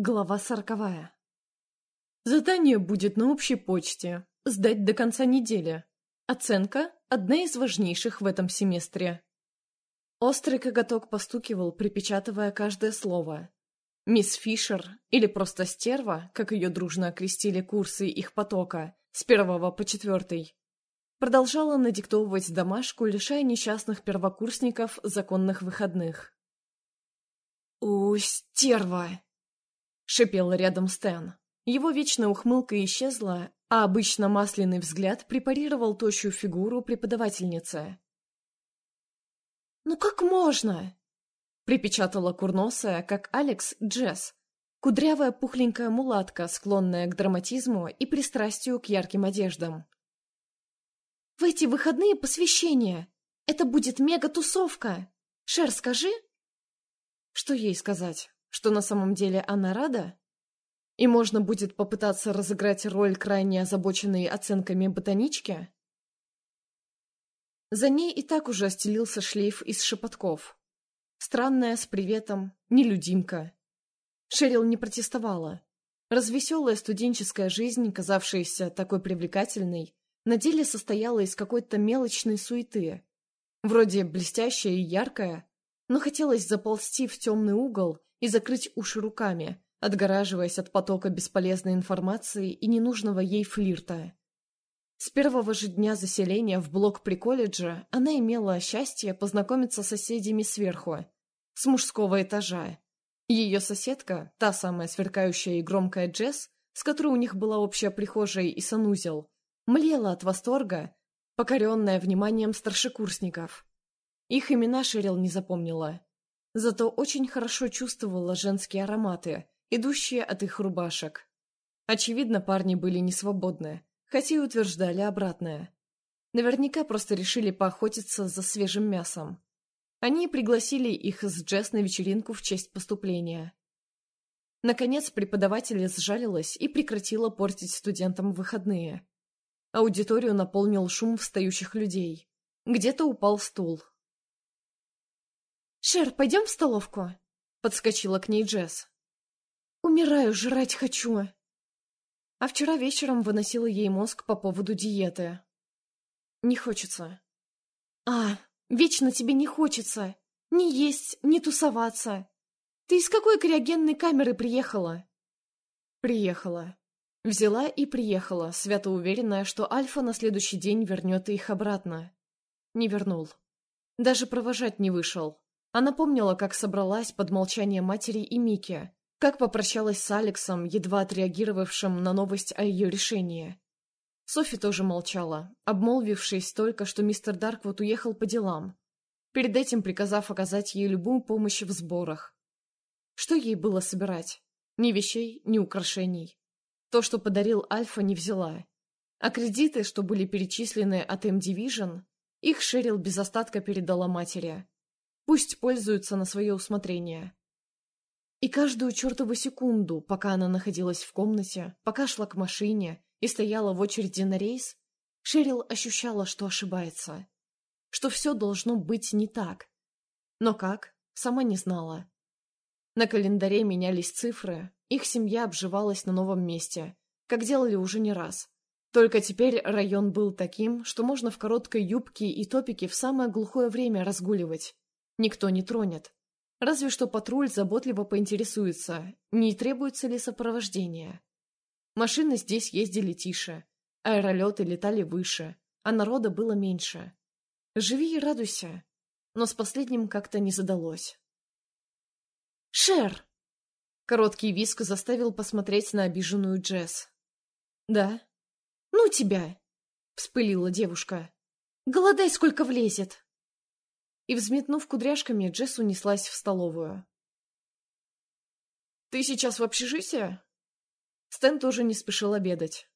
Глава сороковая. Задание будет на общей почте. Сдать до конца недели. Оценка – одна из важнейших в этом семестре. Острый коготок постукивал, припечатывая каждое слово. Мисс Фишер, или просто стерва, как ее дружно окрестили курсы их потока, с первого по четвертый, продолжала надиктовывать домашку, лишая несчастных первокурсников законных выходных. «У, стерва!» Шипел рядом Стэн. Его вечная ухмылка исчезла, а обычно масляный взгляд препарировал тощую фигуру преподавательницы. «Ну как можно?» — припечатала курносая, как Алекс Джесс, кудрявая пухленькая мулатка, склонная к драматизму и пристрастию к ярким одеждам. «В эти выходные посвящения! Это будет мега-тусовка! Шер, скажи!» Что ей сказать? Что на самом деле она рада? И можно будет попытаться разыграть роль крайне озабоченной оценками ботанички? За ней и так уже остелился шлейф из шепотков. Странная, с приветом, нелюдимка. Шерил не протестовала. Развеселая студенческая жизнь, казавшаяся такой привлекательной, на деле состояла из какой-то мелочной суеты. Вроде блестящая и яркая, но хотелось заползти в темный угол и закрыть уши руками, отгораживаясь от потока бесполезной информации и ненужного ей флирта. С первого же дня заселения в блок при колледже она имела счастье познакомиться с соседями сверху, с мужского этажа. Ее соседка, та самая сверкающая и громкая Джесс, с которой у них была общая прихожая и санузел, млела от восторга, покоренная вниманием старшекурсников. Их имена Шерил не запомнила, зато очень хорошо чувствовала женские ароматы, идущие от их рубашек. Очевидно, парни были не свободны, хотя и утверждали обратное. Наверняка просто решили поохотиться за свежим мясом. Они пригласили их с Джесс на вечеринку в честь поступления. Наконец преподаватель сжалилась и прекратила портить студентам выходные. Аудиторию наполнил шум встающих людей. Где-то упал стул, «Шер, пойдем в столовку?» — подскочила к ней Джесс. «Умираю, жрать хочу!» А вчера вечером выносила ей мозг по поводу диеты. «Не хочется». «А, вечно тебе не хочется! Ни есть, ни тусоваться! Ты из какой криогенной камеры приехала?» «Приехала», Взяла и приехала, свято уверенная, что Альфа на следующий день вернет их обратно. Не вернул. Даже провожать не вышел. Она помнила, как собралась под молчание матери и Мики, как попрощалась с Алексом, едва отреагировавшим на новость о ее решении. Софи тоже молчала, обмолвившись только, что мистер Дарквуд уехал по делам, перед этим приказав оказать ей любую помощь в сборах. Что ей было собирать? Ни вещей, ни украшений. То, что подарил Альфа, не взяла. А кредиты, что были перечислены от M-Division, их Шерил без остатка передала матери. Пусть пользуются на свое усмотрение. И каждую чертову секунду, пока она находилась в комнате, пока шла к машине и стояла в очереди на рейс, Шерил ощущала, что ошибается. Что все должно быть не так. Но как, сама не знала. На календаре менялись цифры, их семья обживалась на новом месте, как делали уже не раз. Только теперь район был таким, что можно в короткой юбке и топике в самое глухое время разгуливать. Никто не тронет. Разве что патруль заботливо поинтересуется, не требуется ли сопровождение. Машины здесь ездили тише, аэролеты летали выше, а народа было меньше. Живи и радуйся. Но с последним как-то не задалось. «Шер!» Короткий виск заставил посмотреть на обиженную Джесс. «Да?» «Ну тебя!» — вспылила девушка. «Голодай, сколько влезет!» И, взметнув кудряшками, Джесс унеслась в столовую. «Ты сейчас в общежитии?» Стэн тоже не спешил обедать.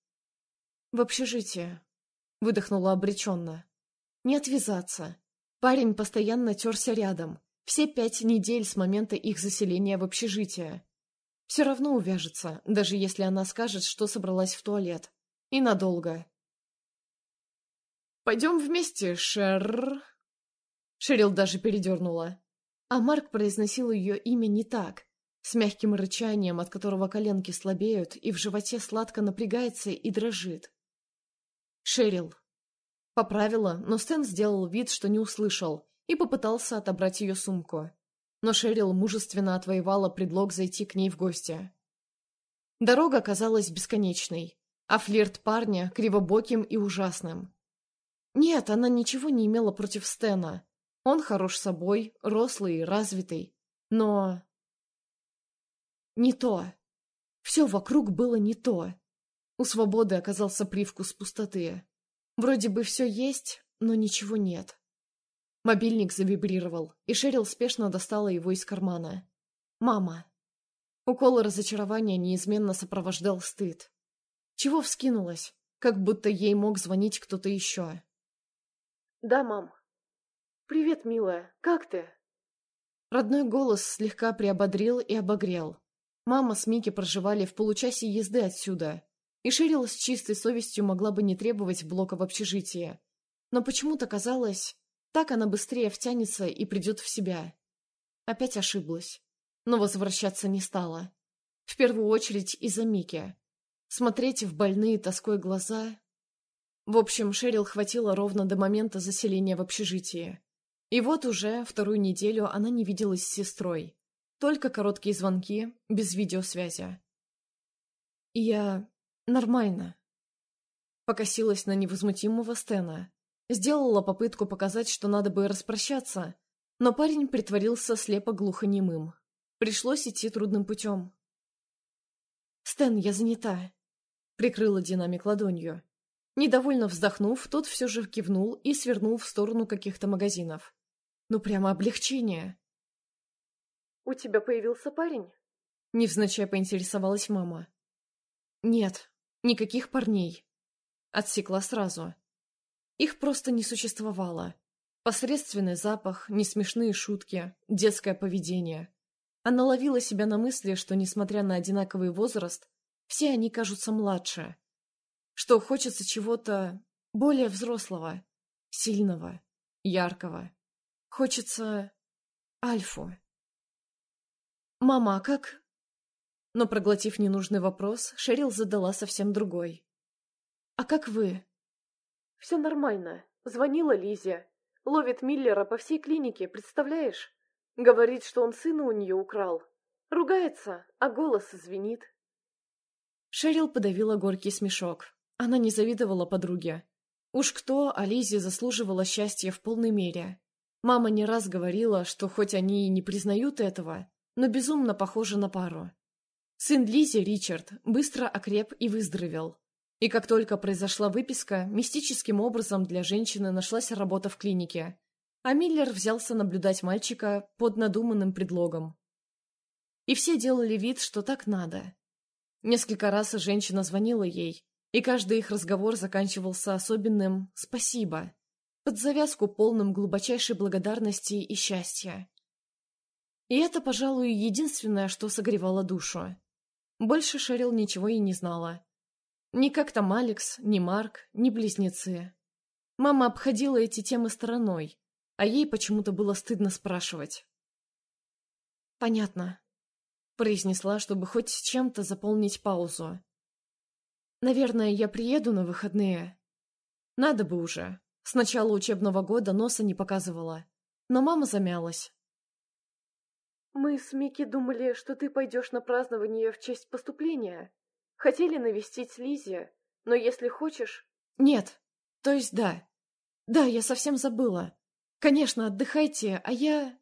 «В общежитии», — выдохнула обреченно. «Не отвязаться. Парень постоянно терся рядом. Все пять недель с момента их заселения в общежитие. Все равно увяжется, даже если она скажет, что собралась в туалет. И надолго». «Пойдем вместе, Шер...» Шерил даже передернула. А Марк произносил ее имя не так. с мягким рычанием, от которого коленки слабеют, и в животе сладко напрягается и дрожит. Шерил. Поправила, но Стэн сделал вид, что не услышал, и попытался отобрать ее сумку. Но Шерил мужественно отвоевала предлог зайти к ней в гости. Дорога казалась бесконечной, а флирт парня — кривобоким и ужасным. Нет, она ничего не имела против Стена. Он хорош собой, рослый развитый. Но... Не то. Все вокруг было не то. У свободы оказался привкус пустоты. Вроде бы все есть, но ничего нет. Мобильник завибрировал, и Шерил спешно достала его из кармана. «Мама». Укол разочарования неизменно сопровождал стыд. Чего вскинулась? Как будто ей мог звонить кто-то еще. «Да, мам». «Привет, милая. Как ты?» Родной голос слегка приободрил и обогрел. Мама с Микки проживали в получасе езды отсюда, и Шерил с чистой совестью могла бы не требовать блока в общежитии. Но почему-то казалось, так она быстрее втянется и придет в себя. Опять ошиблась, но возвращаться не стала. В первую очередь из-за Мики. Смотреть в больные тоской глаза... В общем, Шерил хватило ровно до момента заселения в общежитие. И вот уже вторую неделю она не виделась с сестрой. Только короткие звонки, без видеосвязи. «Я... нормально». Покосилась на невозмутимого Стена. Сделала попытку показать, что надо бы распрощаться, но парень притворился слепо-глухонемым. Пришлось идти трудным путем. «Стэн, я занята», — прикрыла динамик ладонью. Недовольно вздохнув, тот все же кивнул и свернул в сторону каких-то магазинов. Ну прямо облегчение. «У тебя появился парень?» Невзначай поинтересовалась мама. «Нет, никаких парней». Отсекла сразу. Их просто не существовало. Посредственный запах, несмешные шутки, детское поведение. Она ловила себя на мысли, что, несмотря на одинаковый возраст, все они кажутся младше. Что хочется чего-то более взрослого, сильного, яркого. Хочется Альфу. «Мама, а как...» Но, проглотив ненужный вопрос, Шерил задала совсем другой. «А как вы?» «Все нормально. Звонила Лизе. Ловит Миллера по всей клинике, представляешь? Говорит, что он сына у нее украл. Ругается, а голос звенит». Шерил подавила горький смешок. Она не завидовала подруге. Уж кто, а Лизе заслуживала счастья в полной мере. Мама не раз говорила, что хоть они и не признают этого, но безумно похожи на пару. Сын Лизи, Ричард, быстро окреп и выздоровел. И как только произошла выписка, мистическим образом для женщины нашлась работа в клинике. А Миллер взялся наблюдать мальчика под надуманным предлогом. И все делали вид, что так надо. Несколько раз женщина звонила ей, и каждый их разговор заканчивался особенным «спасибо», под завязку полным глубочайшей благодарности и счастья. И это, пожалуй, единственное, что согревало душу. Больше Шерил ничего и не знала. Ни как там Алекс, ни Марк, ни близнецы. Мама обходила эти темы стороной, а ей почему-то было стыдно спрашивать. «Понятно», — произнесла, чтобы хоть чем-то заполнить паузу. «Наверное, я приеду на выходные. Надо бы уже. С начала учебного года носа не показывала. Но мама замялась. Мы с Микки думали, что ты пойдешь на празднование в честь поступления. Хотели навестить Лизи, но если хочешь... Нет. То есть да. Да, я совсем забыла. Конечно, отдыхайте, а я...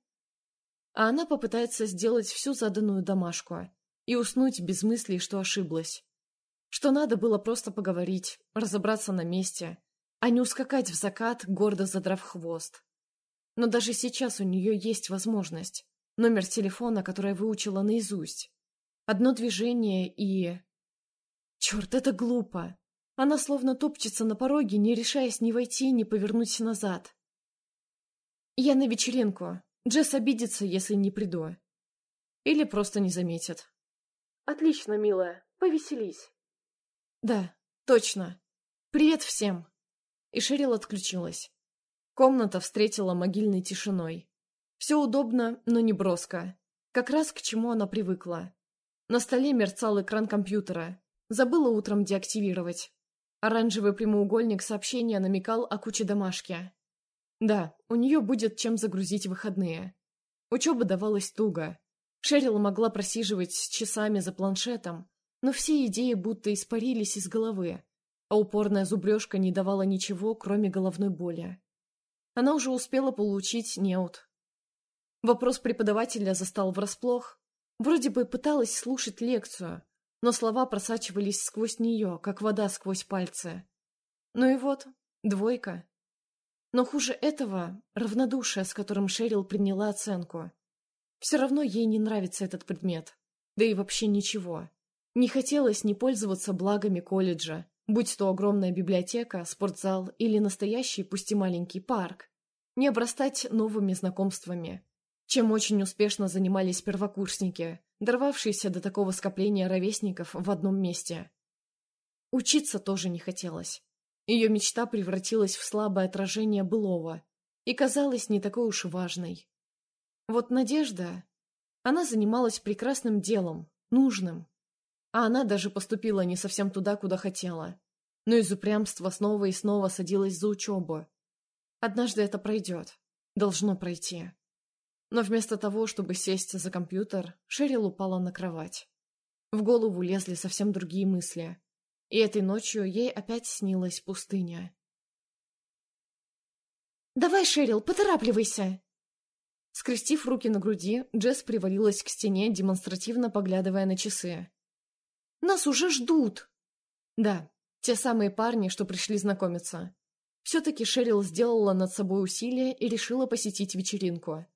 А она попытается сделать всю заданную домашку и уснуть без мыслей, что ошиблась. Что надо было просто поговорить, разобраться на месте, а не ускакать в закат, гордо задрав хвост. Но даже сейчас у нее есть возможность. Номер телефона, который выучила наизусть. Одно движение и... Черт, это глупо. Она словно топчется на пороге, не решаясь ни войти, ни повернуть назад. Я на вечеринку. Джесс обидится, если не приду. Или просто не заметит. Отлично, милая. Повеселись. Да, точно. Привет всем. И Шерил отключилась. Комната встретила могильной тишиной. Все удобно, но не броско. Как раз к чему она привыкла. На столе мерцал экран компьютера. Забыла утром деактивировать. Оранжевый прямоугольник сообщения намекал о куче домашки. Да, у нее будет чем загрузить выходные. Учеба давалась туго. Шерил могла просиживать часами за планшетом, но все идеи будто испарились из головы, а упорная зубрежка не давала ничего, кроме головной боли. Она уже успела получить неуд. Вопрос преподавателя застал врасплох. Вроде бы пыталась слушать лекцию, но слова просачивались сквозь нее, как вода сквозь пальцы. Ну и вот, двойка. Но хуже этого — равнодушие, с которым Шерил приняла оценку. Все равно ей не нравится этот предмет. Да и вообще ничего. Не хотелось не пользоваться благами колледжа, будь то огромная библиотека, спортзал или настоящий, пусть и маленький парк. Не обрастать новыми знакомствами, чем очень успешно занимались первокурсники, дорвавшиеся до такого скопления ровесников в одном месте. Учиться тоже не хотелось. Ее мечта превратилась в слабое отражение былого и казалась не такой уж важной. Вот Надежда... Она занималась прекрасным делом, нужным. А она даже поступила не совсем туда, куда хотела. Но из упрямства снова и снова садилась за учебу. Однажды это пройдет. Должно пройти. Но вместо того, чтобы сесть за компьютер, Шерил упала на кровать. В голову лезли совсем другие мысли. И этой ночью ей опять снилась пустыня. «Давай, Шерил, поторапливайся!» Скрестив руки на груди, Джесс привалилась к стене, демонстративно поглядывая на часы. «Нас уже ждут!» Да, те самые парни, что пришли знакомиться. Все-таки Шерил сделала над собой усилие и решила посетить вечеринку.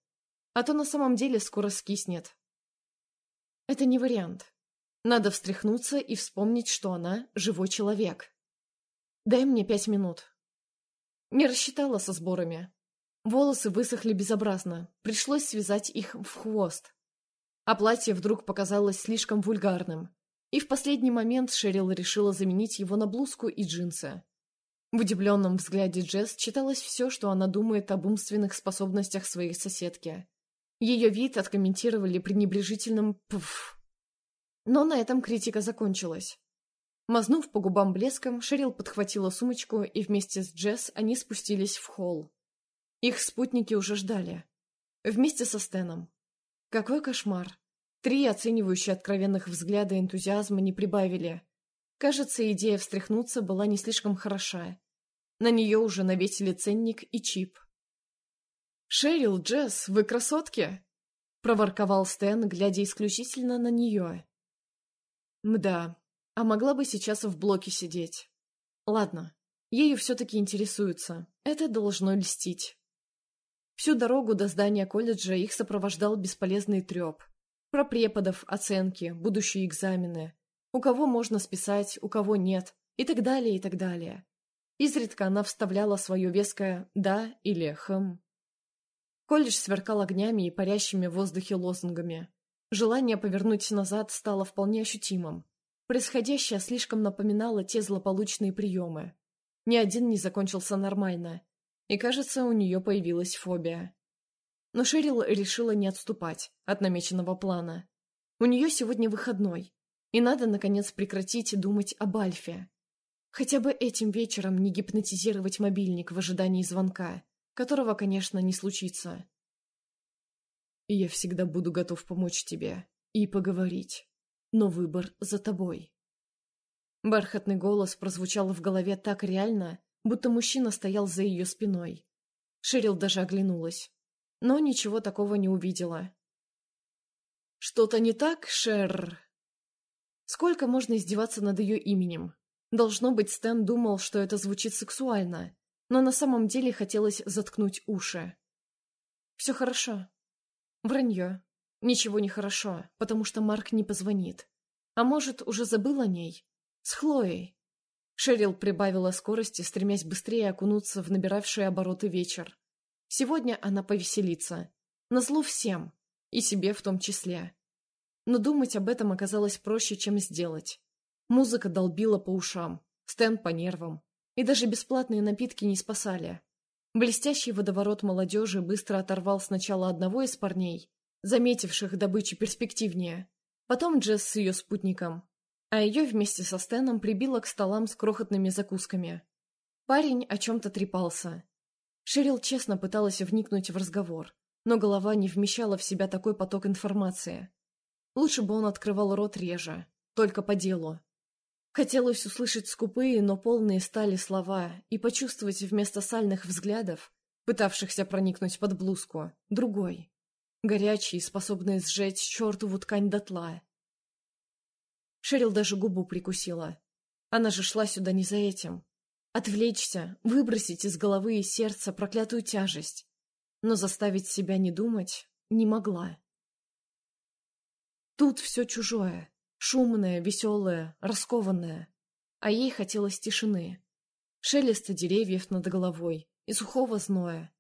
А то на самом деле скоро скиснет. Это не вариант. Надо встряхнуться и вспомнить, что она живой человек. Дай мне пять минут. Не рассчитала со сборами. Волосы высохли безобразно, пришлось связать их в хвост. А платье вдруг показалось слишком вульгарным, и в последний момент Шерил решила заменить его на блузку и джинсы. В удивленном взгляде Джесс читалось все, что она думает об умственных способностях своей соседки. Ее вид откомментировали пренебрежительным «пф». Но на этом критика закончилась. Мазнув по губам блеском, Шерил подхватила сумочку, и вместе с Джесс они спустились в холл. Их спутники уже ждали. Вместе со Стеном. Какой кошмар. Три оценивающие откровенных взгляда энтузиазма не прибавили. Кажется, идея встряхнуться была не слишком хороша. На нее уже навесили ценник и чип. «Шерил, Джесс, вы красотки!» — проворковал Стэн, глядя исключительно на нее. «Мда, а могла бы сейчас в блоке сидеть. Ладно, ею все-таки интересуются. Это должно льстить». Всю дорогу до здания колледжа их сопровождал бесполезный треп. Про преподов, оценки, будущие экзамены. У кого можно списать, у кого нет. И так далее, и так далее. Изредка она вставляла свое веское «да» или «хм». Колледж сверкал огнями и парящими в воздухе лозунгами. Желание повернуть назад стало вполне ощутимым. Происходящее слишком напоминало те злополучные приемы. Ни один не закончился нормально, и, кажется, у нее появилась фобия. Но Шерил решила не отступать от намеченного плана. У нее сегодня выходной, и надо, наконец, прекратить думать об Альфе. Хотя бы этим вечером не гипнотизировать мобильник в ожидании звонка, которого, конечно, не случится. «Я всегда буду готов помочь тебе и поговорить, но выбор за тобой». Бархатный голос прозвучал в голове так реально, будто мужчина стоял за ее спиной. Шерил даже оглянулась, но ничего такого не увидела. «Что-то не так, Шер?» Сколько можно издеваться над ее именем? Должно быть, Стэн думал, что это звучит сексуально, но на самом деле хотелось заткнуть уши. «Все хорошо». Вранье. Ничего не хорошо, потому что Марк не позвонит. А может, уже забыл о ней? С Хлоей. Шерил прибавила скорости, стремясь быстрее окунуться в набиравший обороты вечер. Сегодня она повеселится. Назло всем. И себе в том числе. Но думать об этом оказалось проще, чем сделать. Музыка долбила по ушам, стенд по нервам. И даже бесплатные напитки не спасали. Блестящий водоворот молодежи быстро оторвал сначала одного из парней, заметивших добычу перспективнее. Потом Джесс с ее спутником. А ее вместе со Стэном прибило к столам с крохотными закусками. Парень о чем-то трепался. Шерил честно пыталась вникнуть в разговор, но голова не вмещала в себя такой поток информации. Лучше бы он открывал рот реже, только по делу. Хотелось услышать скупые, но полные стали слова и почувствовать вместо сальных взглядов, пытавшихся проникнуть под блузку, другой. Горячий, способный сжечь чертову ткань дотла. Шерил даже губу прикусила. Она же шла сюда не за этим. Отвлечься, выбросить из головы и сердца проклятую тяжесть. Но заставить себя не думать не могла. Тут все чужое. Шумное, веселое, раскованное. А ей хотелось тишины. Шелеста деревьев над головой и сухого зноя.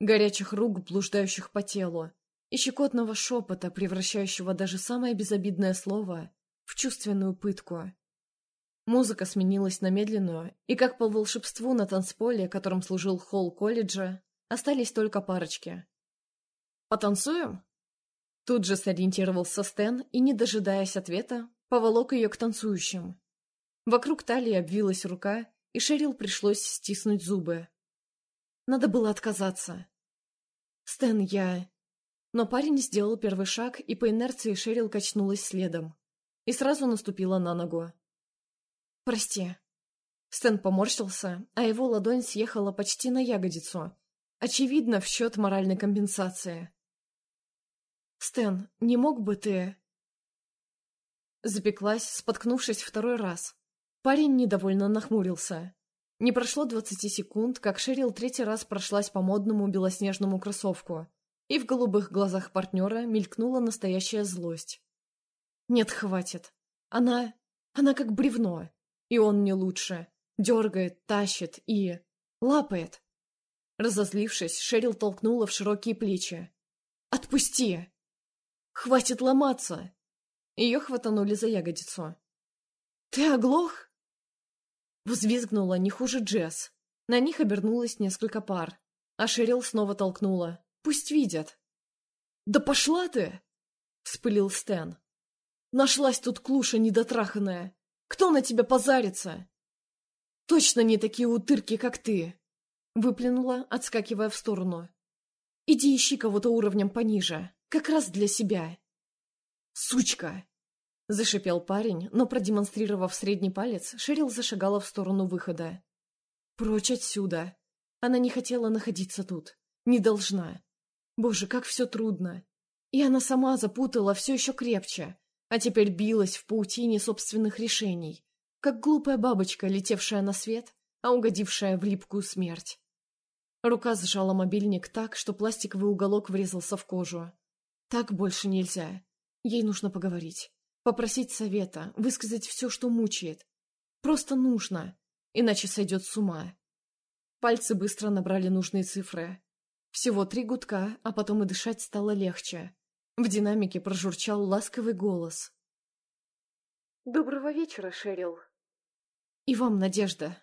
Горячих рук, блуждающих по телу. И щекотного шепота, превращающего даже самое безобидное слово в чувственную пытку. Музыка сменилась на медленную, и как по волшебству на танцполе, которым служил холл колледжа, остались только парочки. «Потанцуем?» Тут же сориентировался Стэн и, не дожидаясь ответа, поволок ее к танцующим. Вокруг талии обвилась рука, и Шерил пришлось стиснуть зубы. Надо было отказаться. «Стэн, я...» Но парень сделал первый шаг, и по инерции Шерил качнулась следом. И сразу наступила на ногу. «Прости». Стэн поморщился, а его ладонь съехала почти на ягодицу. Очевидно, в счет моральной компенсации. «Стэн, не мог бы ты...» Запеклась, споткнувшись второй раз. Парень недовольно нахмурился. Не прошло двадцати секунд, как Шерил третий раз прошлась по модному белоснежному кроссовку, и в голубых глазах партнера мелькнула настоящая злость. «Нет, хватит. Она... она как бревно. И он не лучше. Дергает, тащит и... лапает». Разозлившись, Шерил толкнула в широкие плечи. «Отпусти!» Хватит ломаться!» Ее хватанули за ягодицу. «Ты оглох?» Взвизгнула не хуже Джесс. На них обернулось несколько пар. А Шерил снова толкнула. «Пусть видят!» «Да пошла ты!» — вспылил Стэн. «Нашлась тут клуша недотраханная! Кто на тебя позарится?» «Точно не такие утырки, как ты!» — выплюнула, отскакивая в сторону. «Иди ищи кого-то уровнем пониже!» Как раз для себя. Сучка! Зашипел парень, но, продемонстрировав средний палец, Шерил зашагала в сторону выхода. Прочь отсюда. Она не хотела находиться тут. Не должна. Боже, как все трудно. И она сама запутала все еще крепче, а теперь билась в паутине собственных решений, как глупая бабочка, летевшая на свет, а угодившая в липкую смерть. Рука сжала мобильник так, что пластиковый уголок врезался в кожу. Так больше нельзя. Ей нужно поговорить. Попросить совета, высказать все, что мучает. Просто нужно, иначе сойдет с ума. Пальцы быстро набрали нужные цифры. Всего три гудка, а потом и дышать стало легче. В динамике прожурчал ласковый голос. «Доброго вечера, Шерил». «И вам, Надежда».